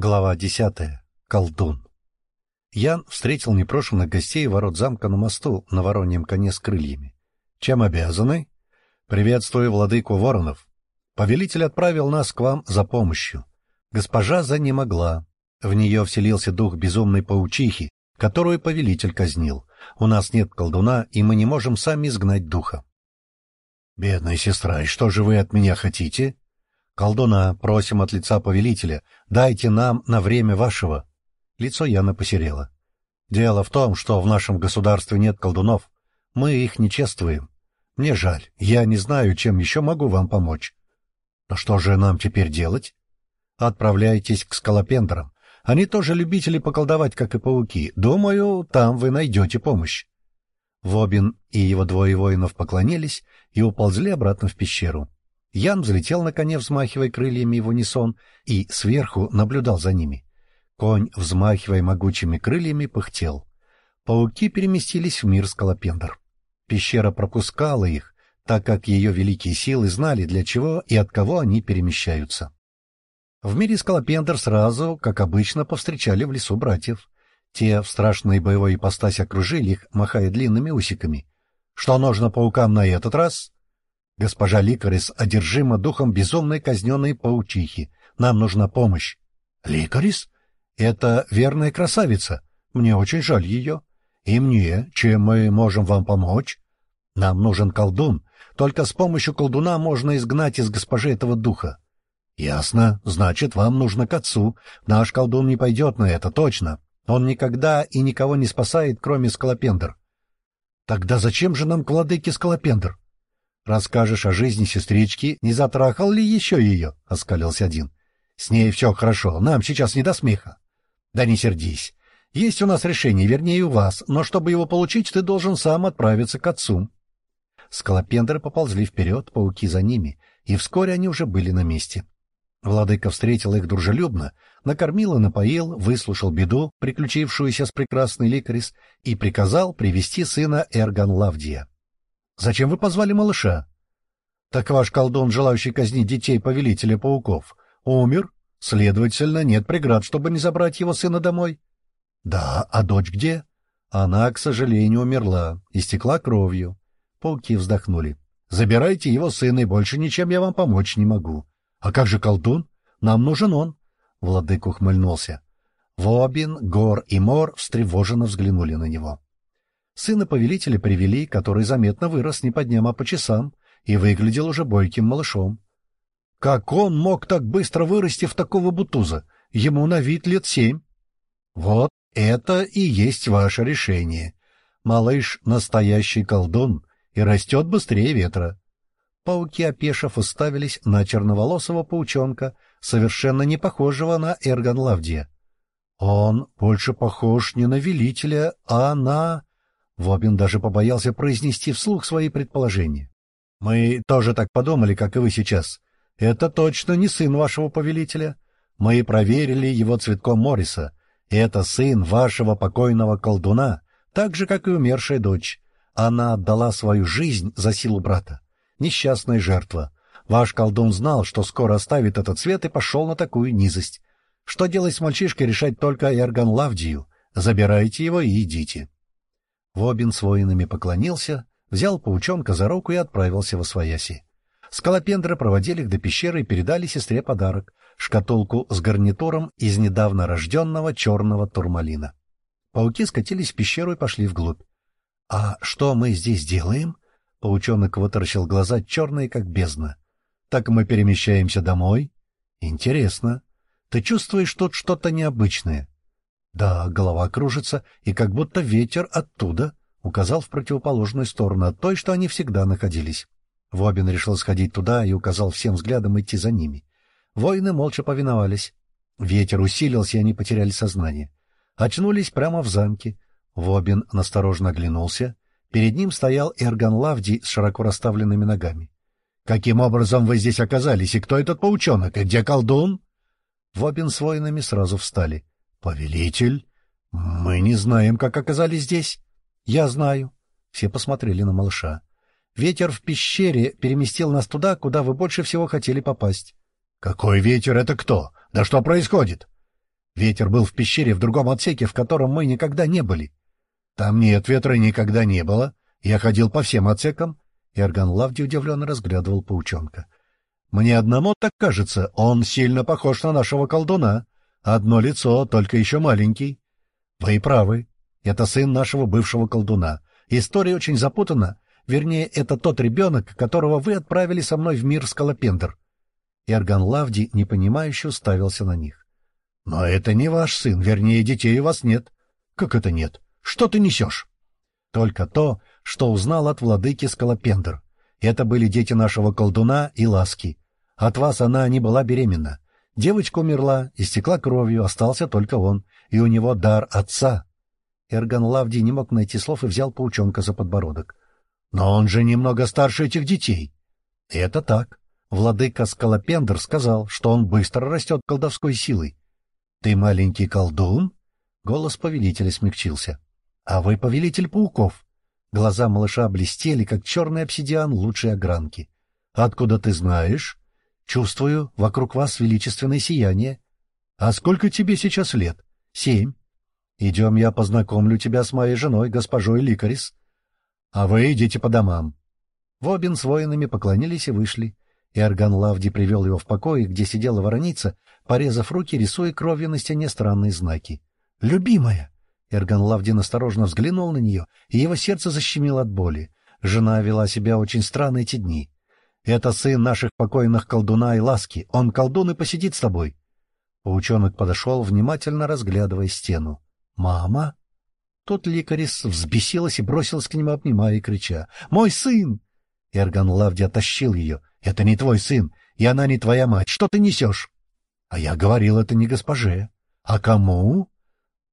Глава десятая. Колдун. Ян встретил непрошенных гостей ворот замка на мосту на вороньем коне с крыльями. Чем обязаны? Приветствую владыку воронов. Повелитель отправил нас к вам за помощью. Госпожа за не могла. В нее вселился дух безумной паучихи, которую повелитель казнил. У нас нет колдуна, и мы не можем сами изгнать духа. Бедная сестра, и что же вы от меня хотите? «Колдуна, просим от лица повелителя, дайте нам на время вашего». Лицо Яна посерело. «Дело в том, что в нашем государстве нет колдунов. Мы их не чествуем. Мне жаль, я не знаю, чем еще могу вам помочь». «Но что же нам теперь делать?» «Отправляйтесь к скалопендрам. Они тоже любители поколдовать, как и пауки. Думаю, там вы найдете помощь». Вобин и его двое воинов поклонились и уползли обратно в пещеру. Ян взлетел на коне, взмахивая крыльями в унисон, и сверху наблюдал за ними. Конь, взмахивая могучими крыльями, пыхтел. Пауки переместились в мир Скалопендр. Пещера пропускала их, так как ее великие силы знали, для чего и от кого они перемещаются. В мире Скалопендр сразу, как обычно, повстречали в лесу братьев. Те в страшной боевой ипостаси окружили их, махая длинными усиками. Что нужно паукам на этот раз? Госпожа Ликарис одержима духом безумной казненной паучихи. Нам нужна помощь. Ликарис? Это верная красавица. Мне очень жаль ее. И мне, чем мы можем вам помочь? Нам нужен колдун. Только с помощью колдуна можно изгнать из госпожи этого духа. Ясно. Значит, вам нужно к отцу. Наш колдун не пойдет на это, точно. Он никогда и никого не спасает, кроме Скалопендр. Тогда зачем же нам к владыке Скалопендр? Расскажешь о жизни сестрички, не затрахал ли еще ее? — оскалился один. — С ней все хорошо, нам сейчас не до смеха. — Да не сердись. Есть у нас решение, вернее, у вас, но чтобы его получить, ты должен сам отправиться к отцу. Скалопендры поползли вперед, пауки за ними, и вскоре они уже были на месте. Владыка встретил их дружелюбно, накормил и напоил, выслушал беду, приключившуюся с прекрасной Ликарис, и приказал привести сына Эрган Лавдия. Зачем вы позвали малыша? Так ваш колдун, желающий казнить детей повелителя пауков, умер, следовательно, нет преград, чтобы не забрать его сына домой. Да, а дочь где? Она, к сожалению, умерла, истекла кровью. Пауки вздохнули. Забирайте его сына, и больше ничем я вам помочь не могу. А как же колдун? Нам нужен он. Владык ухмыльнулся. Вобин, Гор и Мор встревоженно взглянули на него. Сына повелителя привели, который заметно вырос не по дням, а по часам, и выглядел уже бойким малышом. Как он мог так быстро вырасти в такого бутуза? Ему на вид лет семь. Вот это и есть ваше решение. Малыш — настоящий колдун и растет быстрее ветра. Пауки, опешив, уставились на черноволосого паучонка, совершенно не похожего на Эрган Лавдия. Он больше похож не на велителя, а на... Вобин даже побоялся произнести вслух свои предположения. — Мы тоже так подумали, как и вы сейчас. Это точно не сын вашего повелителя. Мы проверили его цветком Морриса. Это сын вашего покойного колдуна, так же, как и умершая дочь. Она отдала свою жизнь за силу брата. Несчастная жертва. Ваш колдун знал, что скоро оставит этот цвет и пошел на такую низость. Что делать с мальчишкой, решать только Эрган Лавдию. Забирайте его и идите. Вобин с воинами поклонился, взял паучонка за руку и отправился во свояси. Скалопендры проводили их до пещеры и передали сестре подарок — шкатулку с гарнитуром из недавно рожденного черного турмалина. Пауки скатились в пещеру и пошли вглубь. — А что мы здесь делаем? — паучонок вытаращил глаза черные, как бездна. — Так мы перемещаемся домой? — Интересно. Ты чувствуешь тут что-то необычное? Да, голова кружится, и как будто ветер оттуда, указал в противоположную сторону от той, что они всегда находились. Вобин решил сходить туда и указал всем взглядом идти за ними. Воины молча повиновались. Ветер усилился, и они потеряли сознание. Очнулись прямо в замке. Вобин насторожно оглянулся. Перед ним стоял Эрган Лавди с широко расставленными ногами. — Каким образом вы здесь оказались, и кто этот паучонок, и где колдун? Вобин с воинами сразу встали. «Повелитель, мы не знаем, как оказались здесь». «Я знаю». Все посмотрели на малыша. «Ветер в пещере переместил нас туда, куда вы больше всего хотели попасть». «Какой ветер? Это кто? Да что происходит?» Ветер был в пещере в другом отсеке, в котором мы никогда не были. Там нет ветра никогда не было. Я ходил по всем отсекам. Иорган Лавди удивленно разглядывал паучонка. Мне одному так кажется, он сильно похож на нашего колдуна. Одно лицо, только еще маленький. Вы правы. Это сын нашего бывшего колдуна. История очень запутана. Вернее, это тот ребенок, которого вы отправили со мной в мир Скалопендр. Иорган Лавди непонимающе уставился на них. — Но это не ваш сын, вернее, детей у вас нет. — Как это нет? Что ты несешь? — Только то, что узнал от владыки Скалопендр. Это были дети нашего колдуна и ласки. От вас она не была беременна. Девочка умерла, истекла кровью, остался только он, и у него дар отца. Эрган Лавди не мог найти слов и взял паучонка за подбородок. — Но он же немного старше этих детей. — Это так. Владыка Скалопендр сказал, что он быстро растет колдовской силой. — Ты маленький колдун? Голос повелителя смягчился. — А вы повелитель пауков. Глаза малыша блестели, как черный обсидиан лучшей огранки. — Откуда ты знаешь? — Чувствую, вокруг вас величественное сияние. — А сколько тебе сейчас лет? — Семь. — Идем, я познакомлю тебя с моей женой, госпожой Ликарис. — А вы идите по домам. Вобин с воинами поклонились и вышли. Иорган Лавди привел его в покой, где сидела вороница, порезав руки, рисуя кровью на стене странные знаки. «Любимая!» Эрган Лавдин осторожно взглянул на нее, и его сердце защемило от боли. Жена вела себя очень странно эти дни. «Это сын наших покойных колдуна и ласки. Он колдун и посидит с тобой». Паучонок подошел, внимательно разглядывая стену. «Мама?» Тут Ликарис взбесилась и бросилась к нему, обнимая и крича. «Мой сын!» Эрган Лавди оттащил ее. «Это не твой сын, и она не твоя мать. Что ты несешь?» «А я говорил это не госпоже». «А кому?»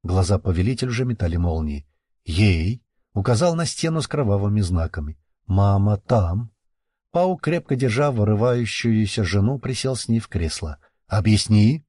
Глаза повелителя уже метали молнии. «Ей!» — указал на стену с кровавыми знаками. «Мама там!» Паук, крепко держа вырывающуюся жену, присел с ней в кресло. «Объясни!»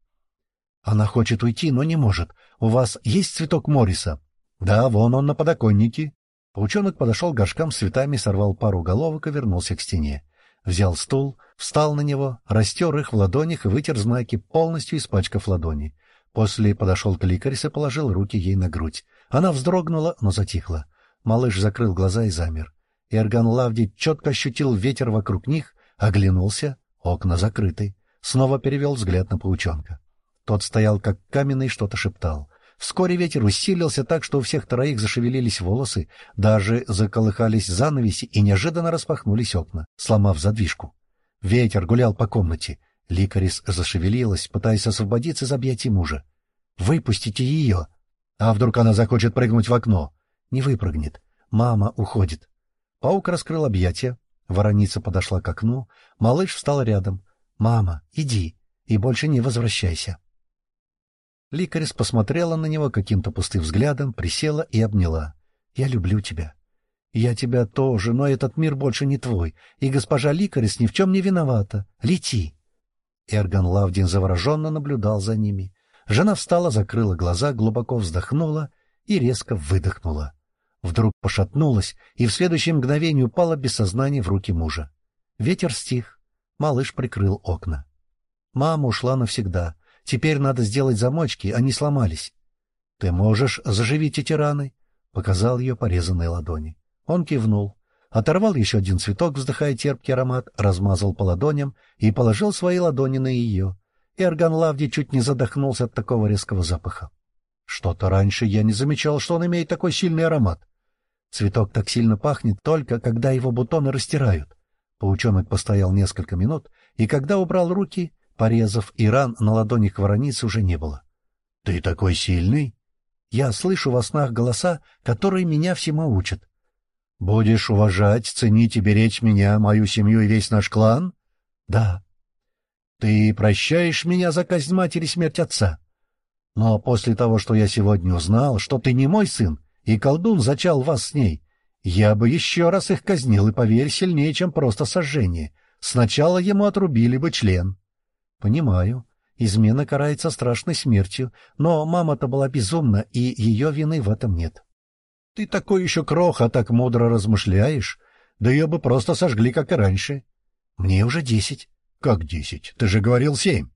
«Она хочет уйти, но не может. У вас есть цветок Мориса?» «Да, вон он на подоконнике». Паучонок подошел к горшкам с цветами, сорвал пару головок и вернулся к стене. Взял стул, встал на него, растер их в ладонях и вытер знаки, полностью испачкав ладони. После подошел к Ликарис и положил руки ей на грудь. Она вздрогнула, но затихла. Малыш закрыл глаза и замер. Эрган Лавди четко ощутил ветер вокруг них, оглянулся, окна закрыты. Снова перевел взгляд на паучонка. Тот стоял как каменный, что-то шептал. Вскоре ветер усилился так, что у всех троих зашевелились волосы, даже заколыхались занавеси и неожиданно распахнулись окна, сломав задвижку. Ветер гулял по комнате. Ликарис зашевелилась, пытаясь освободиться из объятий мужа. «Выпустите ее!» «А вдруг она захочет прыгнуть в окно?» «Не выпрыгнет. Мама уходит». Паук раскрыл объятия. Вороница подошла к окну. Малыш встал рядом. «Мама, иди и больше не возвращайся». Ликарис посмотрела на него каким-то пустым взглядом, присела и обняла. «Я люблю тебя». «Я тебя тоже, но этот мир больше не твой, и госпожа Ликарис ни в чем не виновата. Лети!» Эрган Лавдин завороженно наблюдал за ними. Жена встала, закрыла глаза, глубоко вздохнула и резко выдохнула. Вдруг пошатнулась и в следующее мгновение упала без сознания в руки мужа. Ветер стих. Малыш прикрыл окна. Мама ушла навсегда. Теперь надо сделать замочки, они сломались. — Ты можешь заживить эти раны? — показал ее порезанной ладони. Он кивнул. Оторвал еще один цветок, вздыхая терпкий аромат, размазал по ладоням и положил свои ладони на ее. Эрган Лавди чуть не задохнулся от такого резкого запаха. Что-то раньше я не замечал, что он имеет такой сильный аромат. Цветок так сильно пахнет только, когда его бутоны растирают. Паучонок постоял несколько минут, и когда убрал руки, порезов и ран на ладонях вороницы уже не было. — Ты такой сильный? Я слышу во снах голоса, которые меня всему учат. — Будешь уважать, ценить и беречь меня, мою семью и весь наш клан? — Да. — Ты прощаешь меня за казнь матери смерть отца? Но после того, что я сегодня узнал, что ты не мой сын, и колдун зачал вас с ней, я бы еще раз их казнил, и, поверь, сильнее, чем просто сожжение. Сначала ему отрубили бы член. — Понимаю. Измена карается страшной смертью, но мама-то была безумна, и ее вины в этом нет. Ты такой еще кроха, так мудро размышляешь. Да ее бы просто сожгли, как и раньше. Мне уже десять. Как десять? Ты же говорил семь.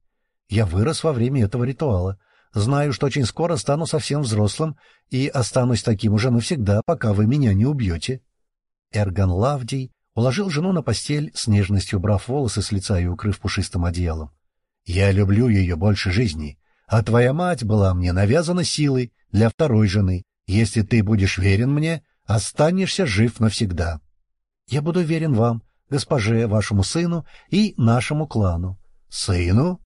Я вырос во время этого ритуала. Знаю, что очень скоро стану совсем взрослым и останусь таким уже навсегда, пока вы меня не убьете. Эрган Лавдий уложил жену на постель, с нежностью убрав волосы с лица и укрыв пушистым одеялом. — Я люблю ее больше жизни, а твоя мать была мне навязана силой для второй жены. Если ты будешь верен мне, останешься жив навсегда. Я буду верен вам, госпоже, вашему сыну и нашему клану. — Сыну?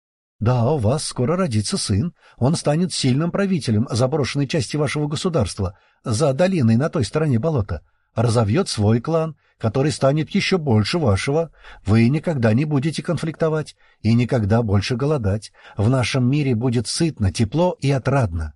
Да, у вас скоро родится сын. Он станет сильным правителем заброшенной части вашего государства, за долиной на той стороне болота. Разовьет свой клан, который станет еще больше вашего. Вы никогда не будете конфликтовать и никогда больше голодать. В нашем мире будет сытно, тепло и отрадно.